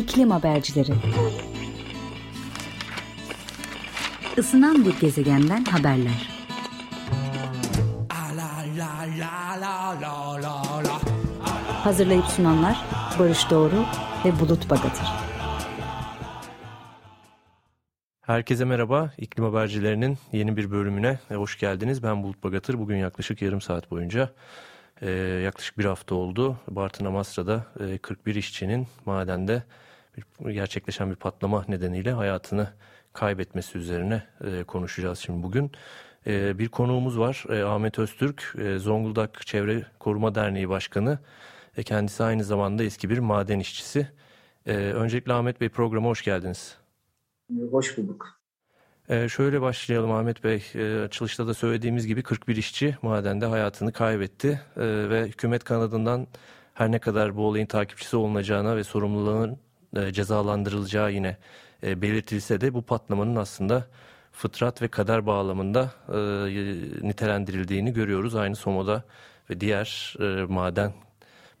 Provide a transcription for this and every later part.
İklim Habercileri Isınan bir gezegenden haberler. Hazırlayıp sunanlar Barış Doğru ve Bulut Bagatır. Herkese merhaba. İklim Habercilerinin yeni bir bölümüne hoş geldiniz. Ben Bulut Bagatır. Bugün yaklaşık yarım saat boyunca e, yaklaşık bir hafta oldu. Bartın Amasra'da e, 41 işçinin madende bir, gerçekleşen bir patlama nedeniyle hayatını kaybetmesi üzerine e, konuşacağız şimdi bugün. E, bir konuğumuz var e, Ahmet Öztürk, e, Zonguldak Çevre Koruma Derneği Başkanı. E, kendisi aynı zamanda eski bir maden işçisi. E, öncelikle Ahmet Bey programa hoş geldiniz. Hoş bulduk. Ee, şöyle başlayalım Ahmet Bey. Ee, açılışta da söylediğimiz gibi 41 işçi madende hayatını kaybetti. Ee, ve hükümet kanadından her ne kadar bu olayın takipçisi olunacağına ve sorumluluğun e, cezalandırılacağı yine e, belirtilse de bu patlamanın aslında fıtrat ve kader bağlamında e, nitelendirildiğini görüyoruz. Aynı Somo'da ve diğer maden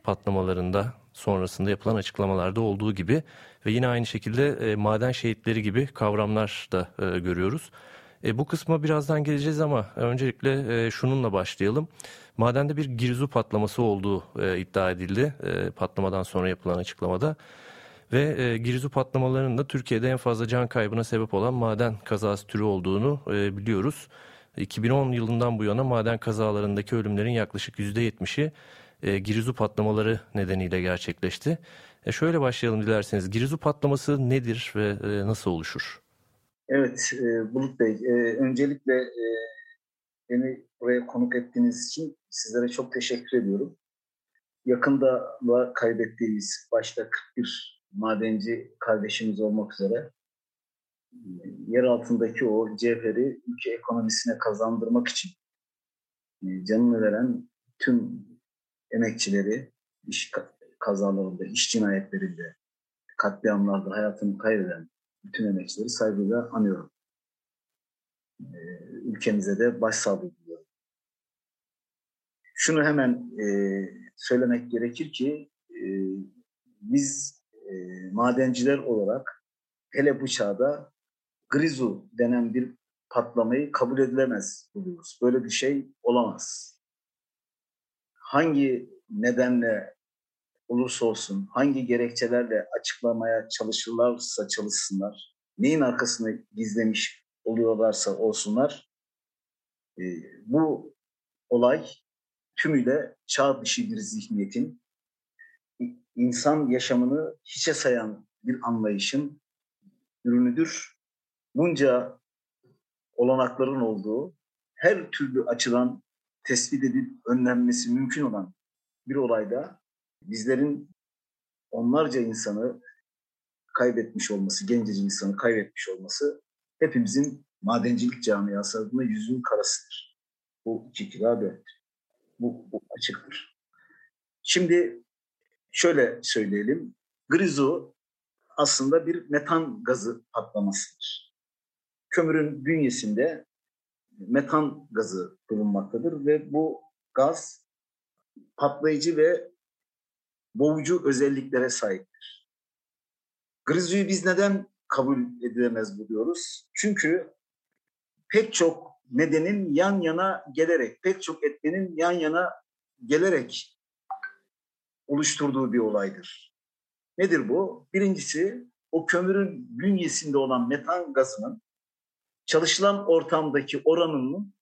patlamalarında sonrasında yapılan açıklamalarda olduğu gibi ve yine aynı şekilde maden şehitleri gibi kavramlar da görüyoruz. E, bu kısma birazdan geleceğiz ama öncelikle e, şununla başlayalım. Madende bir girzu patlaması olduğu e, iddia edildi e, patlamadan sonra yapılan açıklamada. Ve e, girizu patlamalarının da Türkiye'de en fazla can kaybına sebep olan maden kazası türü olduğunu e, biliyoruz. 2010 yılından bu yana maden kazalarındaki ölümlerin yaklaşık %70'i e, girizu patlamaları nedeniyle gerçekleşti. E, şöyle başlayalım dilerseniz. Girizu patlaması nedir ve e, nasıl oluşur? Evet e, Bulut Bey, e, öncelikle e, beni buraya konuk ettiğiniz için sizlere çok teşekkür ediyorum. Yakında kaybettiğimiz başta 41 madenci kardeşimiz olmak üzere yer altındaki o cevheri ülke ekonomisine kazandırmak için e, canını veren tüm emekçileri, iş kazalarında, iş cinayetlerinde, katliamlarda hayatını kaybeden bütün emekçileri saygıyla anıyorum. Ee, ülkemize de başsağlığı diliyorum. Şunu hemen e, söylemek gerekir ki e, biz e, madenciler olarak hele bu çağda grizu denen bir patlamayı kabul edilemez buluyoruz. Böyle bir şey olamaz. Hangi nedenle olursa olsun, hangi gerekçelerle açıklamaya çalışırlarsa çalışsınlar, neyin arkasını gizlemiş oluyorlarsa olsunlar, e, bu olay tümüyle çağ dışı bir zihniyetin, insan yaşamını hiçe sayan bir anlayışın ürünüdür. Bunca olanakların olduğu, her türlü açıdan tespit edip önlenmesi mümkün olan bir olayda bizlerin onlarca insanı kaybetmiş olması, gencecik insanı kaybetmiş olması hepimizin madencilik camiası adına yüzün karasıdır. Bu iki kira dörttür. Bu, bu açıktır. Şimdi şöyle söyleyelim. Grizu aslında bir metan gazı patlamasıdır. Kömürün bünyesinde metan gazı bulunmaktadır ve bu gaz patlayıcı ve boğucu özelliklere sahiptir. Grizu'yu biz neden kabul edilemez buluyoruz? Çünkü pek çok nedenin yan yana gelerek, pek çok etmenin yan yana gelerek oluşturduğu bir olaydır. Nedir bu? Birincisi o kömürün bünyesinde olan metan gazının çalışılan ortamdaki oranının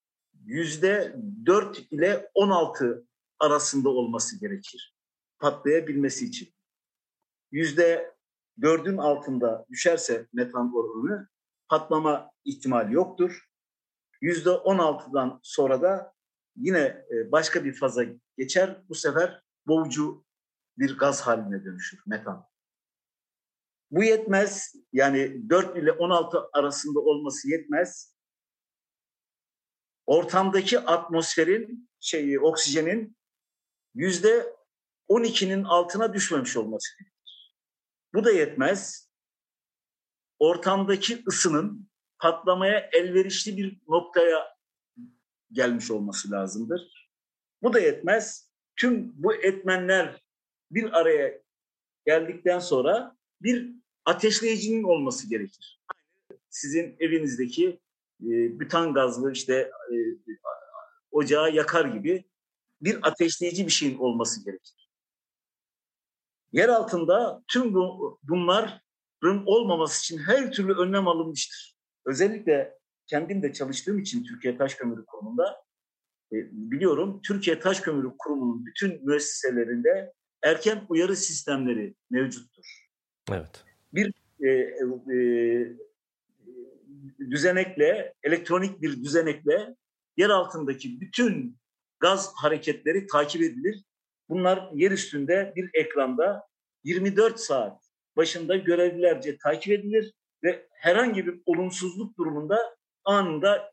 yüzde 4 ile 16 arasında olması gerekir patlayabilmesi için. Yüzde dördün altında düşerse metan oranı patlama ihtimali yoktur. Yüzde on altıdan sonra da yine e, başka bir faza geçer. Bu sefer boğucu bir gaz haline dönüşür metan. Bu yetmez. Yani 4 ile 16 arasında olması yetmez. Ortamdaki atmosferin şeyi oksijenin yüzde 12'nin altına düşmemiş olması gerekir. Bu da yetmez. Ortamdaki ısının patlamaya elverişli bir noktaya gelmiş olması lazımdır. Bu da yetmez. Tüm bu etmenler bir araya geldikten sonra bir ateşleyicinin olması gerekir. Sizin evinizdeki e, bütan gazlı işte e, ocağı yakar gibi bir ateşleyici bir şeyin olması gerekir. Yer altında tüm bu, bunların olmaması için her türlü önlem alınmıştır. Özellikle kendim de çalıştığım için Türkiye Taş Kömürü Kurumu'nda e, biliyorum Türkiye Taş Kömürü Kurumu'nun bütün müesseselerinde erken uyarı sistemleri mevcuttur. Evet. Bir e, e, düzenekle, elektronik bir düzenekle yer altındaki bütün gaz hareketleri takip edilir. Bunlar yer üstünde bir ekranda 24 saat başında görevlilerce takip edilir ve herhangi bir olumsuzluk durumunda anında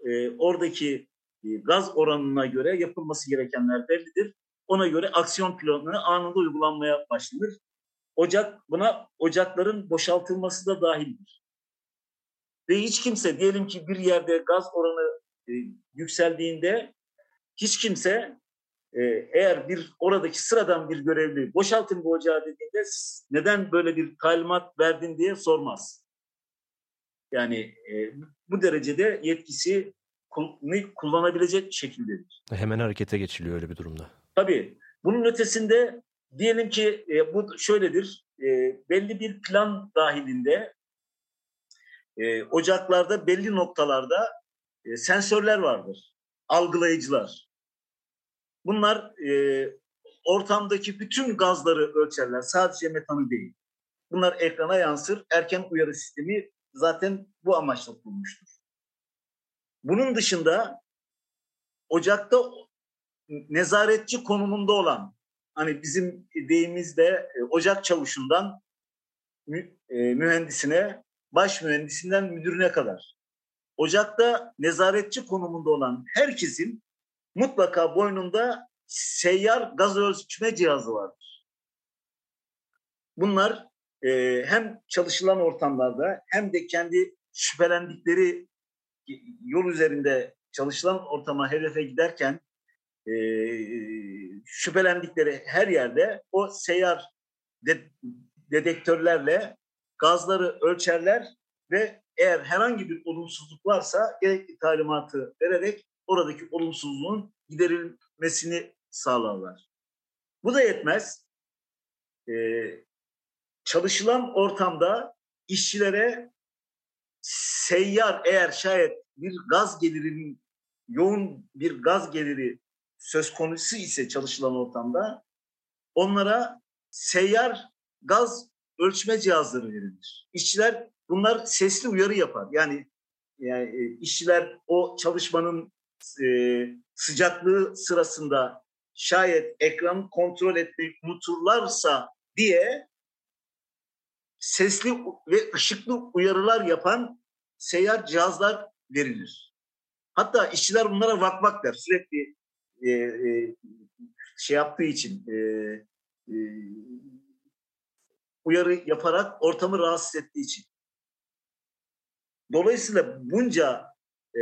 e, oradaki e, gaz oranına göre yapılması gerekenler bellidir. Ona göre aksiyon planları anında uygulanmaya başlanır. Ocak buna ocakların boşaltılması da dahildir. Ve hiç kimse diyelim ki bir yerde gaz oranı e, yükseldiğinde hiç kimse e, eğer bir oradaki sıradan bir görevli boşaltın bu ocağı dediğinde neden böyle bir talimat verdin diye sormaz. Yani e, bu derecede yetkisi kullanabilecek şekildedir. Hemen harekete geçiliyor öyle bir durumda. Tabii. Bunun ötesinde diyelim ki e, bu şöyledir. E, belli bir plan dahilinde e, ocaklarda belli noktalarda e, sensörler vardır. Algılayıcılar. Bunlar e, ortamdaki bütün gazları ölçerler. Sadece metanı değil. Bunlar ekrana yansır. Erken uyarı sistemi zaten bu amaçla kurulmuştur. Bunun dışında ocakta nezaretçi konumunda olan hani bizim deyimizde e, ocak çavuşundan e, mühendisine, baş mühendisinden müdürüne kadar ocakta nezaretçi konumunda olan herkesin mutlaka boynunda seyyar gaz ölçme cihazı vardır. Bunlar e, hem çalışılan ortamlarda hem de kendi şüphelendikleri yol üzerinde çalışılan ortama hedefe giderken e, şüphelendikleri her yerde o seyyar de, dedektörlerle gazları ölçerler ve eğer herhangi bir olumsuzluk varsa gerekli talimatı vererek oradaki olumsuzluğun giderilmesini sağlarlar. Bu da yetmez. Ee, çalışılan ortamda işçilere seyyar eğer şayet bir gaz gelirinin yoğun bir gaz geliri söz konusu ise çalışılan ortamda onlara seyyar gaz ölçme cihazları verilir. İşçiler bunlar sesli uyarı yapar. Yani, yani e, işçiler o çalışmanın e, sıcaklığı sırasında şayet ekranı kontrol etmeyi unuturlarsa diye sesli ve ışıklı uyarılar yapan seyyar cihazlar verilir. Hatta işçiler bunlara vak vak der. Sürekli e, e, şey yaptığı için e, e, uyarı yaparak ortamı rahatsız ettiği için. Dolayısıyla bunca e,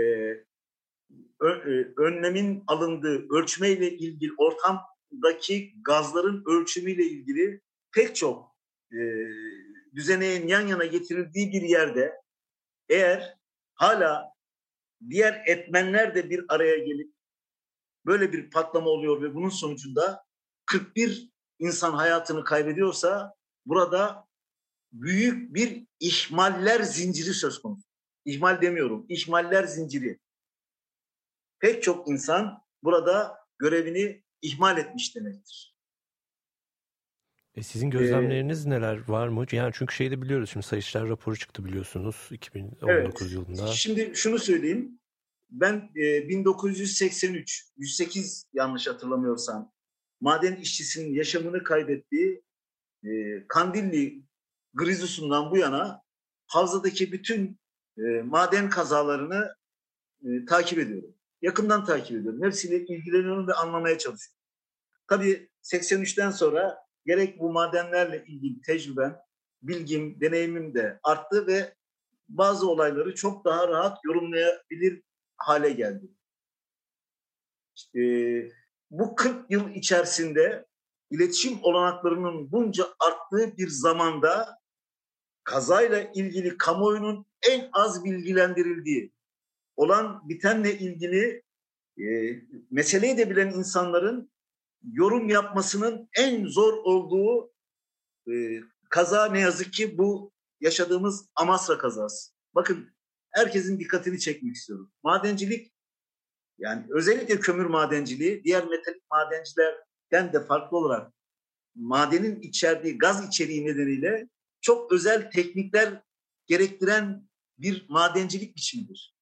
ö, e, önlemin alındığı ölçmeyle ilgili ortamdaki gazların ölçümüyle ilgili pek çok e, düzeneğin yan yana getirildiği bir yerde eğer hala diğer etmenler de bir araya gelip böyle bir patlama oluyor ve bunun sonucunda 41 insan hayatını kaybediyorsa burada büyük bir ihmaller zinciri söz konusu. İhmal demiyorum, ihmaller zinciri. Pek çok insan burada görevini ihmal etmiş demektir. E sizin gözlemleriniz ee, neler var mı? Yani çünkü şeyi de biliyoruz şimdi Sayıştay raporu çıktı biliyorsunuz 2019 evet, yılında. Şimdi şunu söyleyeyim. Ben e, 1983, 108 yanlış hatırlamıyorsam maden işçisinin yaşamını kaybettiği e, Kandilli Grizusundan bu yana havzadaki bütün e, maden kazalarını e, takip ediyorum. Yakından takip ediyorum. Hepsiyle ilgileniyorum ve anlamaya çalışıyorum. Tabii 83'ten sonra gerek bu madenlerle ilgili tecrübem, bilgim, deneyimim de arttı ve bazı olayları çok daha rahat yorumlayabilir hale geldi. İşte, bu 40 yıl içerisinde iletişim olanaklarının bunca arttığı bir zamanda kazayla ilgili kamuoyunun en az bilgilendirildiği, olan bitenle ilgili e, meseleyi de bilen insanların yorum yapmasının en zor olduğu e, kaza ne yazık ki bu yaşadığımız Amasra kazası. Bakın herkesin dikkatini çekmek istiyorum. Madencilik yani özellikle kömür madenciliği diğer metalik madencilerden de farklı olarak madenin içerdiği gaz içeriği nedeniyle çok özel teknikler gerektiren bir madencilik biçimidir.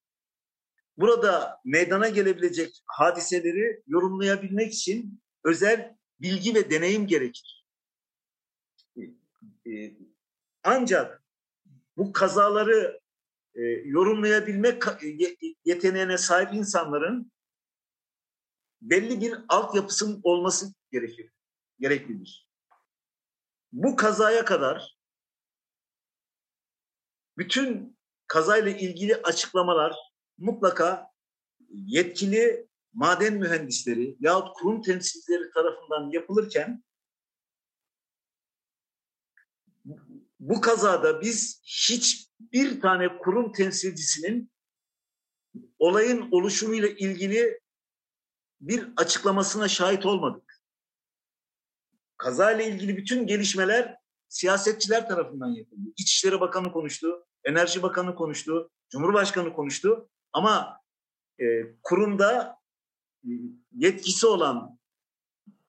Burada meydana gelebilecek hadiseleri yorumlayabilmek için özel bilgi ve deneyim gerekir. Ee, ancak bu kazaları e, yorumlayabilmek yeteneğine sahip insanların belli bir altyapısının olması gerekir, gereklidir. Bu kazaya kadar bütün kazayla ilgili açıklamalar mutlaka yetkili maden mühendisleri yahut kurum temsilcileri tarafından yapılırken bu kazada biz hiçbir tane kurum temsilcisinin olayın oluşumuyla ilgili bir açıklamasına şahit olmadık. Kazayla ilgili bütün gelişmeler siyasetçiler tarafından yapıldı. İçişleri Bakanı konuştu, Enerji Bakanı konuştu, Cumhurbaşkanı konuştu ama e, kurumda e, yetkisi olan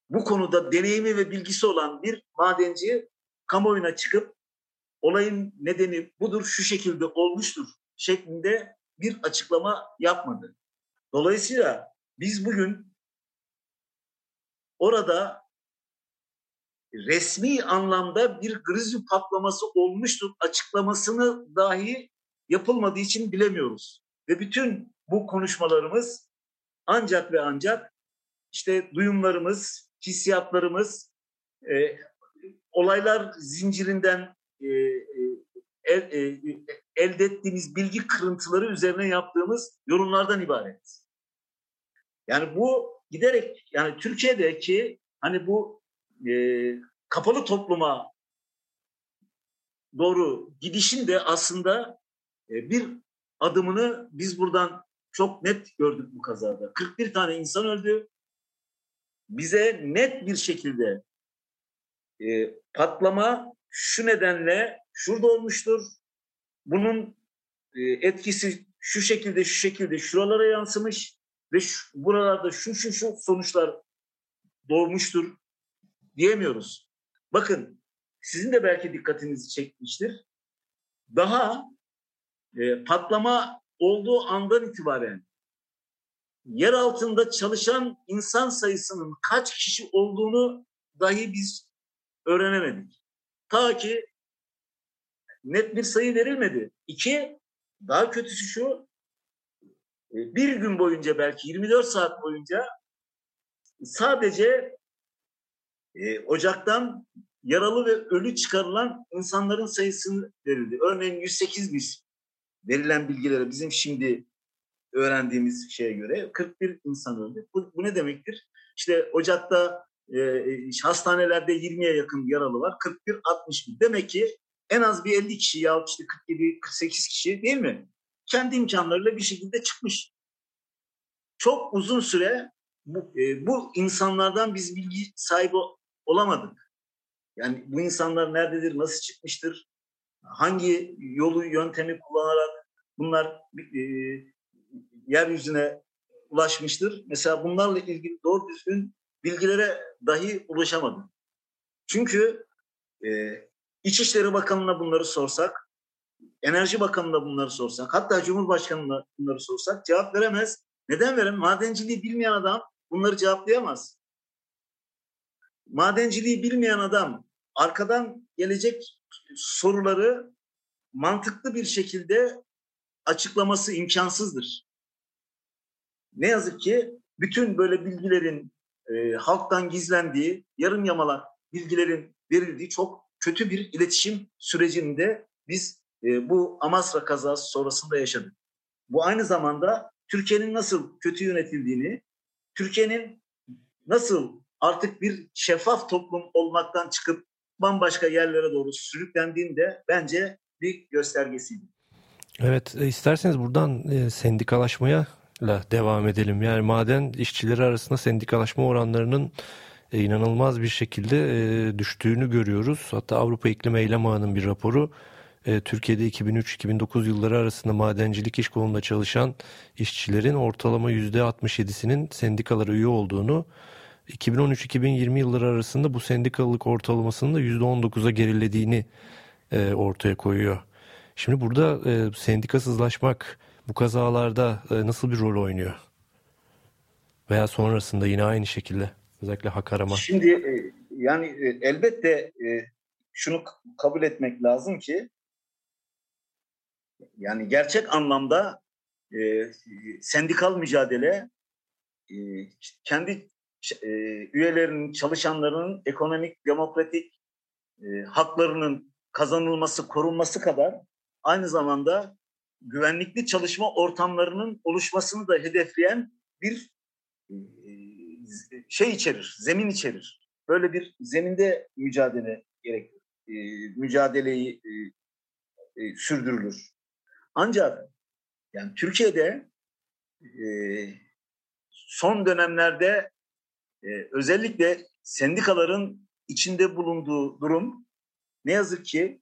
bu konuda deneyimi ve bilgisi olan bir madenci kamuoyuna çıkıp olayın nedeni budur, şu şekilde olmuştur şeklinde bir açıklama yapmadı. Dolayısıyla biz bugün orada resmi anlamda bir grizyum patlaması olmuştur açıklamasını dahi yapılmadığı için bilemiyoruz. Ve bütün bu konuşmalarımız ancak ve ancak işte duyumlarımız, hissiyatlarımız, e, olaylar zincirinden e, e, e, elde ettiğimiz bilgi kırıntıları üzerine yaptığımız yorumlardan ibaret. Yani bu giderek yani Türkiye'deki hani bu e, kapalı topluma doğru gidişin de aslında e, bir adımını biz buradan çok net gördük bu kazada. 41 tane insan öldü. Bize net bir şekilde e, patlama şu nedenle şurada olmuştur. Bunun e, etkisi şu şekilde şu şekilde şuralara yansımış ve şu, buralarda şu şu şu sonuçlar doğmuştur diyemiyoruz. Bakın sizin de belki dikkatinizi çekmiştir. Daha e, patlama olduğu andan itibaren yer altında çalışan insan sayısının kaç kişi olduğunu dahi biz öğrenemedik. Ta ki net bir sayı verilmedi. İki, daha kötüsü şu, e, bir gün boyunca belki 24 saat boyunca sadece e, ocaktan yaralı ve ölü çıkarılan insanların sayısını verildi. Örneğin 108 biz verilen bilgilere bizim şimdi öğrendiğimiz şeye göre 41 insan öldü. Bu, bu ne demektir? İşte Ocak'ta e, hastanelerde 20'ye yakın yaralı var. 41 61. Demek ki en az bir 50 kişi ya işte 47 48 kişi değil mi? Kendi imkanlarıyla bir şekilde çıkmış. Çok uzun süre bu, e, bu insanlardan biz bilgi sahibi olamadık. Yani bu insanlar nerededir, nasıl çıkmıştır, hangi yolu, yöntemi kullanarak bunlar e, yeryüzüne ulaşmıştır. Mesela bunlarla ilgili doğru düzgün bilgilere dahi ulaşamadı. Çünkü e, İçişleri Bakanı'na bunları sorsak, Enerji Bakanı'na bunları sorsak, hatta Cumhurbaşkanı'na bunları sorsak cevap veremez. Neden veremez? Madenciliği bilmeyen adam bunları cevaplayamaz. Madenciliği bilmeyen adam arkadan gelecek soruları mantıklı bir şekilde açıklaması imkansızdır. Ne yazık ki bütün böyle bilgilerin e, halktan gizlendiği, yarım yamalak bilgilerin verildiği çok kötü bir iletişim sürecinde biz e, bu Amasra kazası sonrasında yaşadık. Bu aynı zamanda Türkiye'nin nasıl kötü yönetildiğini, Türkiye'nin nasıl artık bir şeffaf toplum olmaktan çıkıp bambaşka yerlere doğru sürüklendiğinde bence bir göstergesiydi. Evet, e, isterseniz buradan e, sendikalaşmaya devam edelim. Yani maden işçileri arasında sendikalaşma oranlarının e, inanılmaz bir şekilde e, düştüğünü görüyoruz. Hatta Avrupa İklim Eylem Ağı'nın bir raporu e, Türkiye'de 2003-2009 yılları arasında madencilik iş kolunda çalışan işçilerin ortalama %67'sinin sendikalara üye olduğunu 2013-2020 yılları arasında bu sendikalılık ortalamasının da %19'a gerilediğini ortaya koyuyor. Şimdi burada sendikasızlaşmak bu kazalarda e, nasıl bir rol oynuyor? Veya sonrasında yine aynı şekilde özellikle hak arama. Şimdi e, yani e, elbette şunu kabul etmek lazım ki yani gerçek anlamda sendikal mücadele kendi üyelerinin, çalışanların ekonomik, demokratik haklarının kazanılması, korunması kadar aynı zamanda güvenlikli çalışma ortamlarının oluşmasını da hedefleyen bir e, şey içerir, zemin içerir. Böyle bir zeminde mücadele gerekir. E, mücadeleyi e, sürdürülür. Ancak yani Türkiye'de son dönemlerde özellikle sendikaların içinde bulunduğu durum ne yazık ki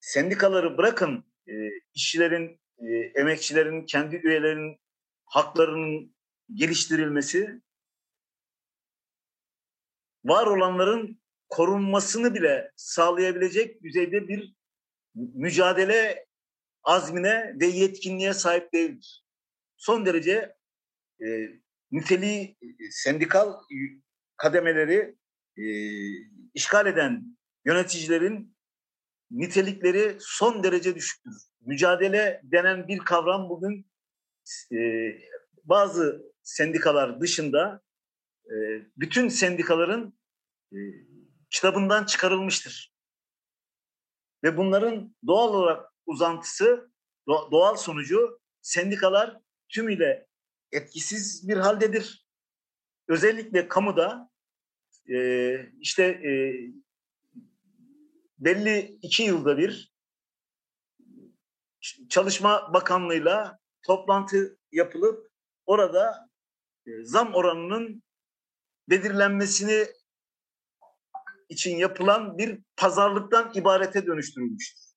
sendikaları bırakın e, işçilerin, e, emekçilerin, kendi üyelerinin haklarının geliştirilmesi var olanların korunmasını bile sağlayabilecek düzeyde bir mücadele azmine ve yetkinliğe sahip değildir. Son derece e, niteliği e, sendikal kademeleri e, işgal eden yöneticilerin nitelikleri son derece düşüktür. Mücadele denen bir kavram bugün e, bazı sendikalar dışında e, bütün sendikaların e, kitabından çıkarılmıştır. Ve bunların doğal olarak uzantısı, doğal sonucu sendikalar tümüyle etkisiz bir haldedir. Özellikle kamuda e, işte e, belli iki yılda bir Çalışma Bakanlığı'yla toplantı yapılıp orada e, zam oranının belirlenmesini için yapılan bir pazarlıktan ibarete dönüştürülmüştür.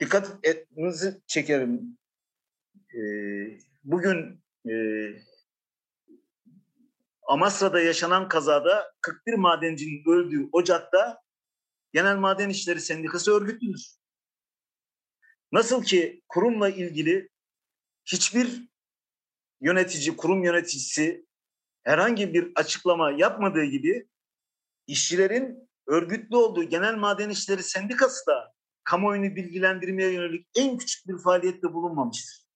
Dikkat etmenizi çekerim. Ee, bugün e, Amasra'da yaşanan kazada 41 madencinin öldüğü ocakta Genel Maden İşleri Sendikası örgütlüdür. Nasıl ki kurumla ilgili hiçbir yönetici, kurum yöneticisi herhangi bir açıklama yapmadığı gibi işçilerin örgütlü olduğu Genel Maden İşleri Sendikası da kamuoyunu bilgilendirmeye yönelik en küçük bir faaliyette bulunmamıştır.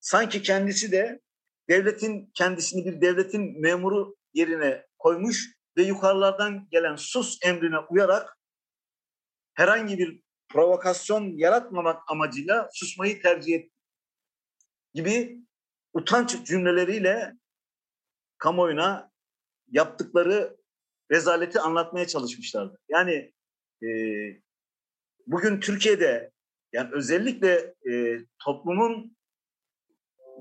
Sanki kendisi de devletin kendisini bir devletin memuru yerine koymuş ve yukarılardan gelen sus emrine uyarak herhangi bir provokasyon yaratmamak amacıyla susmayı tercih etti gibi utanç cümleleriyle kamuoyuna yaptıkları rezaleti anlatmaya çalışmışlardı. Yani e, bugün Türkiye'de yani özellikle e, toplumun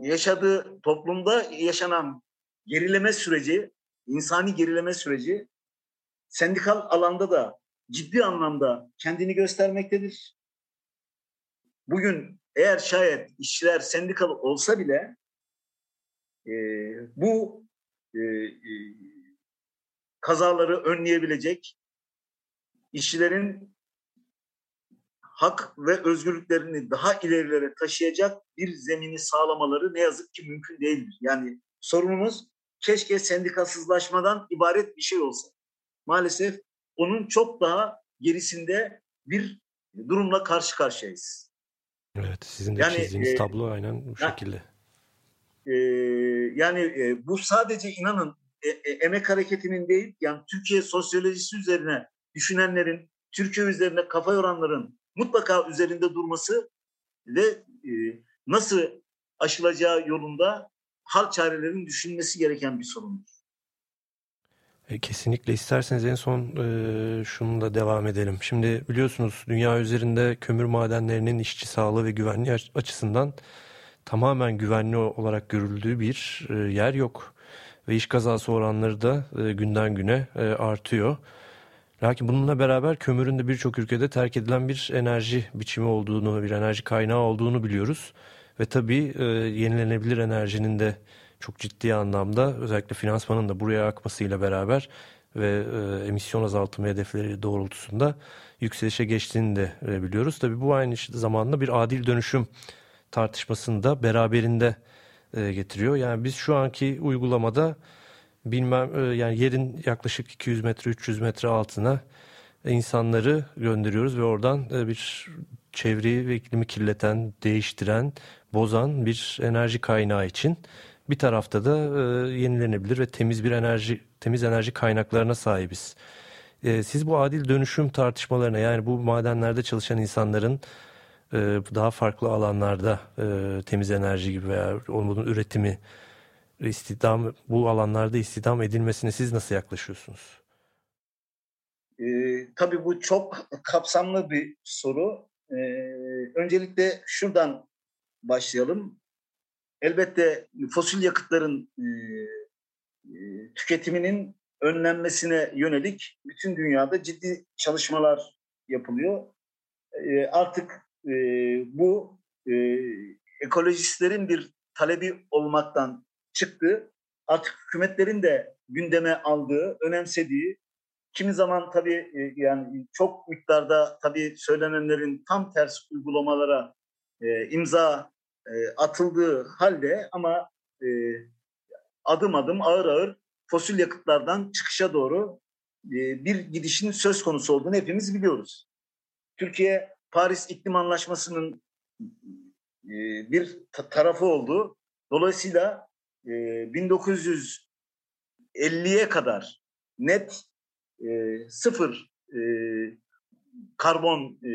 yaşadığı toplumda yaşanan gerileme süreci, insani gerileme süreci sendikal alanda da ciddi anlamda kendini göstermektedir. Bugün eğer şayet işçiler sendikal olsa bile e, bu e, e, kazaları önleyebilecek işçilerin hak ve özgürlüklerini daha ilerilere taşıyacak bir zemini sağlamaları ne yazık ki mümkün değildir. Yani sorunumuz keşke sendikasızlaşmadan ibaret bir şey olsa. Maalesef onun çok daha gerisinde bir durumla karşı karşıyayız. Evet, sizin de yani, çizdiğiniz e, tablo aynen bu şekilde. E, yani e, bu sadece inanın e, e, emek hareketinin değil, yani Türkiye sosyolojisi üzerine düşünenlerin, Türkiye üzerine kafa yoranların mutlaka üzerinde durması ve e, nasıl aşılacağı yolunda hal çarelerin düşünmesi gereken bir sorundur. E, kesinlikle isterseniz en son e, şunu da devam edelim. Şimdi biliyorsunuz dünya üzerinde kömür madenlerinin işçi sağlığı ve güvenliği açısından tamamen güvenli olarak görüldüğü bir e, yer yok. Ve iş kazası oranları da e, günden güne e, artıyor. Lakin bununla beraber kömürün de birçok ülkede terk edilen bir enerji biçimi olduğunu, bir enerji kaynağı olduğunu biliyoruz. Ve tabii e, yenilenebilir enerjinin de çok ciddi anlamda özellikle finansmanın da buraya akmasıyla beraber ve e, emisyon azaltımı hedefleri doğrultusunda yükselişe geçtiğini de e, biliyoruz. Tabii bu aynı zamanda bir adil dönüşüm tartışmasını da beraberinde e, getiriyor. Yani biz şu anki uygulamada bilmem e, yani yerin yaklaşık 200 metre 300 metre altına insanları gönderiyoruz ve oradan e, bir çevreyi ve iklimi kirleten, değiştiren, bozan bir enerji kaynağı için bir tarafta da e, yenilenebilir ve temiz bir enerji temiz enerji kaynaklarına sahibiz. E, siz bu adil dönüşüm tartışmalarına yani bu madenlerde çalışan insanların e, daha farklı alanlarda e, temiz enerji gibi veya onun üretimi istihdam bu alanlarda istihdam edilmesine siz nasıl yaklaşıyorsunuz? E, tabii bu çok kapsamlı bir soru. E, öncelikle şuradan başlayalım. Elbette fosil yakıtların e, e, tüketiminin önlenmesine yönelik bütün dünyada ciddi çalışmalar yapılıyor. E, artık e, bu e, ekolojistlerin bir talebi olmaktan çıktı. Artık hükümetlerin de gündeme aldığı, önemsediği, kimi zaman tabii e, yani çok miktarda tabii söylenenlerin tam ters uygulamalara e, imza e, atıldığı halde ama e, adım adım ağır ağır fosil yakıtlardan çıkışa doğru e, bir gidişin söz konusu olduğunu hepimiz biliyoruz. Türkiye Paris İklim Anlaşması'nın e, bir ta- tarafı oldu. Dolayısıyla e, 1950'ye kadar net e, sıfır e, karbon e,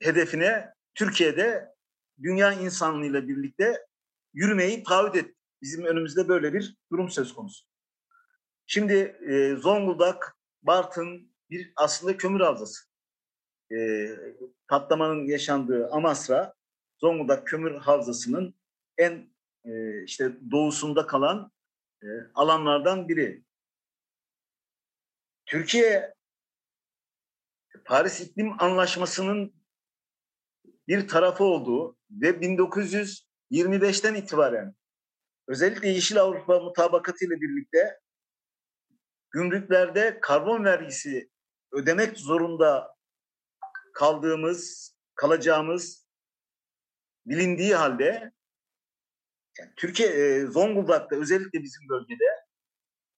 hedefine Türkiye'de dünya insanlığıyla birlikte yürümeyi taahhüt etti. Bizim önümüzde böyle bir durum söz konusu. Şimdi e, Zonguldak, Bartın bir aslında kömür havzası. E, patlamanın yaşandığı Amasra, Zonguldak kömür havzasının en e, işte doğusunda kalan e, alanlardan biri. Türkiye Paris İklim Anlaşması'nın bir tarafı olduğu ve 1925'ten itibaren özellikle Yeşil Avrupa mutabakatı ile birlikte gümrüklerde karbon vergisi ödemek zorunda kaldığımız, kalacağımız bilindiği halde yani Türkiye e, Zonguldak'ta özellikle bizim bölgede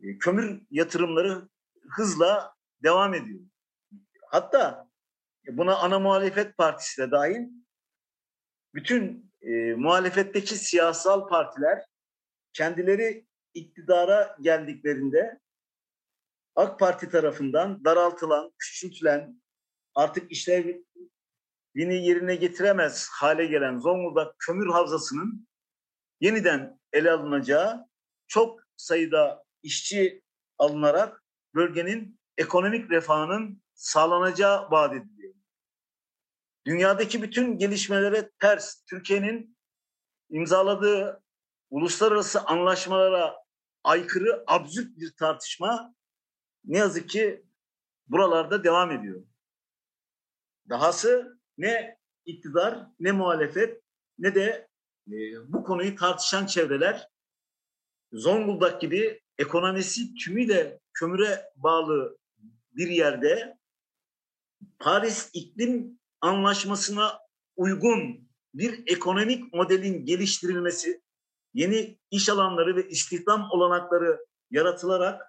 e, kömür yatırımları hızla devam ediyor. Hatta buna ana muhalefet partisi de dahil bütün e, muhalefetteki siyasal partiler kendileri iktidara geldiklerinde AK Parti tarafından daraltılan, küçültülen, artık işlevini yerine getiremez hale gelen Zonguldak kömür havzasının yeniden ele alınacağı çok sayıda işçi alınarak bölgenin ekonomik refahının sağlanacağı vaat ediliyor. Dünyadaki bütün gelişmelere ters Türkiye'nin imzaladığı uluslararası anlaşmalara aykırı absürt bir tartışma ne yazık ki buralarda devam ediyor. Dahası ne iktidar ne muhalefet ne de e, bu konuyu tartışan çevreler Zonguldak gibi ekonomisi tümüyle kömüre bağlı bir yerde Paris İklim Anlaşması'na uygun bir ekonomik modelin geliştirilmesi, yeni iş alanları ve istihdam olanakları yaratılarak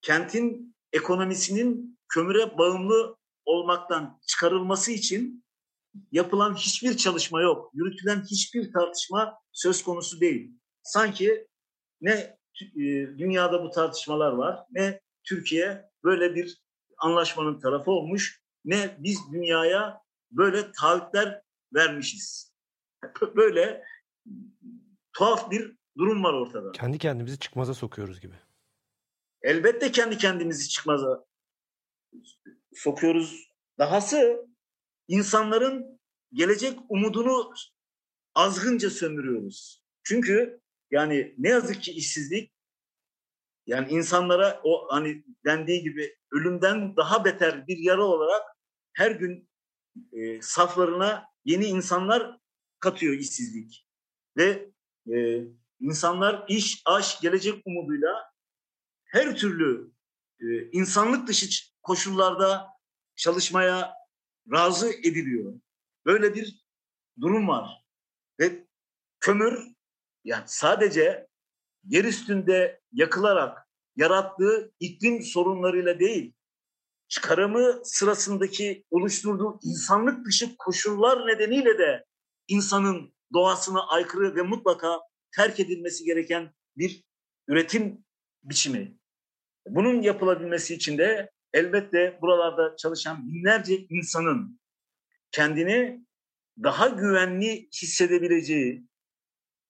kentin ekonomisinin kömüre bağımlı olmaktan çıkarılması için yapılan hiçbir çalışma yok. Yürütülen hiçbir tartışma söz konusu değil. Sanki ne dünyada bu tartışmalar var ne Türkiye böyle bir anlaşmanın tarafı olmuş ne biz dünyaya böyle taahhütler vermişiz. Böyle tuhaf bir durum var ortada. Kendi kendimizi çıkmaza sokuyoruz gibi. Elbette kendi kendimizi çıkmaza sokuyoruz. Dahası insanların gelecek umudunu azgınca sömürüyoruz. Çünkü yani ne yazık ki işsizlik yani insanlara o hani dendiği gibi ölümden daha beter bir yara olarak her gün e, saflarına yeni insanlar katıyor işsizlik. Ve e, insanlar iş, aş, gelecek umuduyla her türlü e, insanlık dışı koşullarda çalışmaya razı ediliyor. Böyle bir durum var. Ve kömür yani sadece yer üstünde yakılarak yarattığı iklim sorunlarıyla değil, çıkarımı sırasındaki oluşturduğu insanlık dışı koşullar nedeniyle de insanın doğasına aykırı ve mutlaka terk edilmesi gereken bir üretim biçimi. Bunun yapılabilmesi için de elbette buralarda çalışan binlerce insanın kendini daha güvenli hissedebileceği,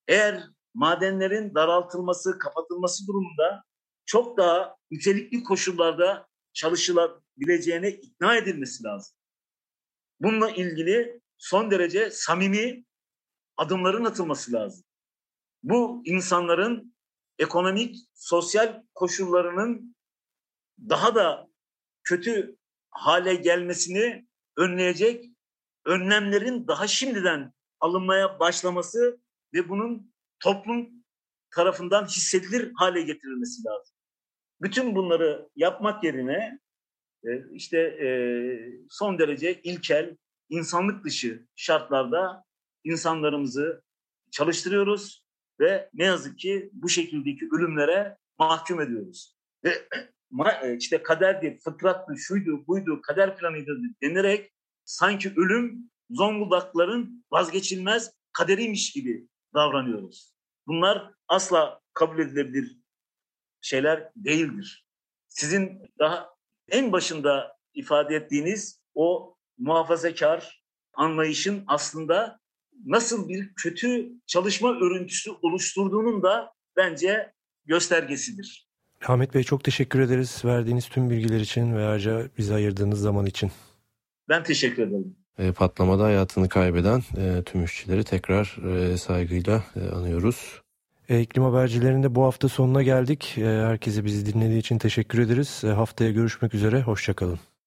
eğer madenlerin daraltılması, kapatılması durumunda çok daha nitelikli koşullarda çalışılabileceğine ikna edilmesi lazım. Bununla ilgili son derece samimi adımların atılması lazım. Bu insanların ekonomik, sosyal koşullarının daha da kötü hale gelmesini önleyecek önlemlerin daha şimdiden alınmaya başlaması ve bunun toplum tarafından hissedilir hale getirilmesi lazım. Bütün bunları yapmak yerine e, işte e, son derece ilkel, insanlık dışı şartlarda insanlarımızı çalıştırıyoruz ve ne yazık ki bu şekildeki ölümlere mahkum ediyoruz. Ve e, işte kaderdi, fıtrattı, şuydu, buydu, kader planıydı denerek sanki ölüm Zonguldakların vazgeçilmez kaderiymiş gibi davranıyoruz. Bunlar asla kabul edilebilir şeyler değildir. Sizin daha en başında ifade ettiğiniz o muhafazakar anlayışın aslında nasıl bir kötü çalışma örüntüsü oluşturduğunun da bence göstergesidir. Ahmet Bey çok teşekkür ederiz verdiğiniz tüm bilgiler için ve ayrıca bize ayırdığınız zaman için. Ben teşekkür ederim. E, patlamada hayatını kaybeden e, tüm işçileri tekrar e, saygıyla e, anıyoruz. E, iklim habercilerinde bu hafta sonuna geldik. E, herkese bizi dinlediği için teşekkür ederiz. E, haftaya görüşmek üzere, hoşçakalın.